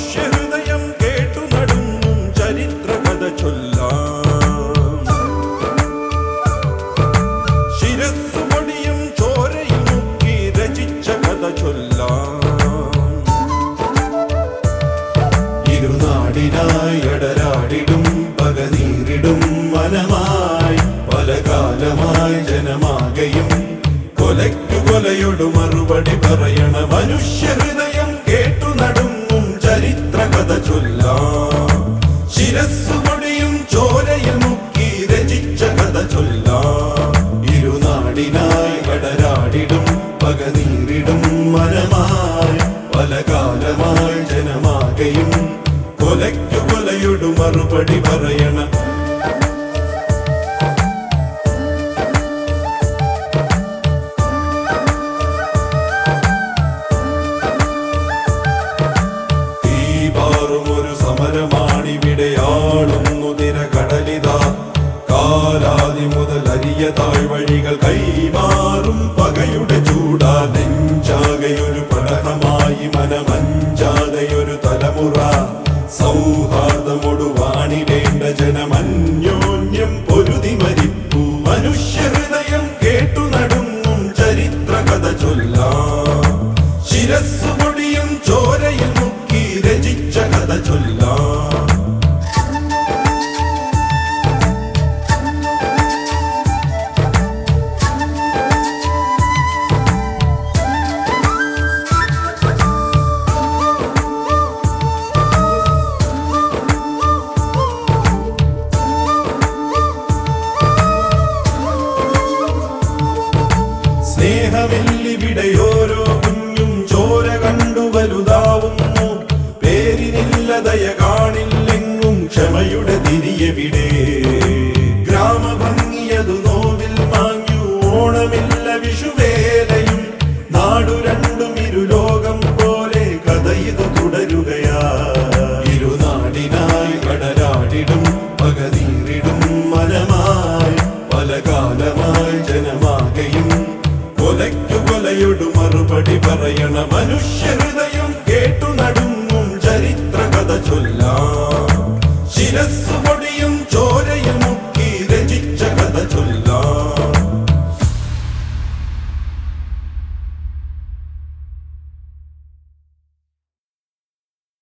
മനുഷ്യഹൃദയം കേട്ടു നടുങ്ങും ചരിത്ര കഥ ചൊല്ലാം. ശിരസ്സു പൊടിയും ചോരയിൽ മുക്കി രചിച്ച കഥ ചൊല്ലാം. ഇരുനാടിനായി അടരാടിടും പകനീരിടും മനമായി പല കാലമായി ജനമാകയും കൊലയ്ക്കു കൊലയോട് മറുപടി പറയണ മനുഷ്യഹൃദയം അടരാടിടും പകനീരിടും മനമായി പല കാലമായി ജനമാകയും കൊലയ്ക്കു കൊലയൊടു മറുപടി പറയണ. കാലാതി മുതൽ അരിയ താഴ്വഴികൾ കൈമാറും പകയുടെ ചൂടാ നെഞ്ചാകയൊരു പടഹമായി മനമഞ്ചാകയൊരു തലമുറ. സൗഹാർദ്ദമൊടു വാണിടേണ്ട ജനമന്യോന്യം പൊരുതി മരിപ്പു. മനുഷ്യഹൃദയം കേട്ടു നടുങ്ങും ചരിത്ര കഥ ചൊല്ലാം. ശിരസ്സു സ്നേഹമില്ലിവിടെയോരോ കുഞ്ഞും ചോര കണ്ടു വലുതാവുന്നു. പേരിനില്ല ദയ കാണില്ലെങ്ങും ക്ഷമയുടെ തിരിയെവിടെ ഗ്രാമഭംഗിയതു നോവിൽ മാഞ്ഞു ഓണമില്ല വിഷുവേലയും നാടു രണ്ടും ഇരുലോകം പോലെ കഥയിതു തുടരുകയാ. ഇരുനാടിനായി കടലാടിടും പകതീറിടും മലമായി പല കാലമായി ജനമാകയും കൊലയ്ക്കു മറുപടി പറയണ. മനുഷ്യഹൃദയം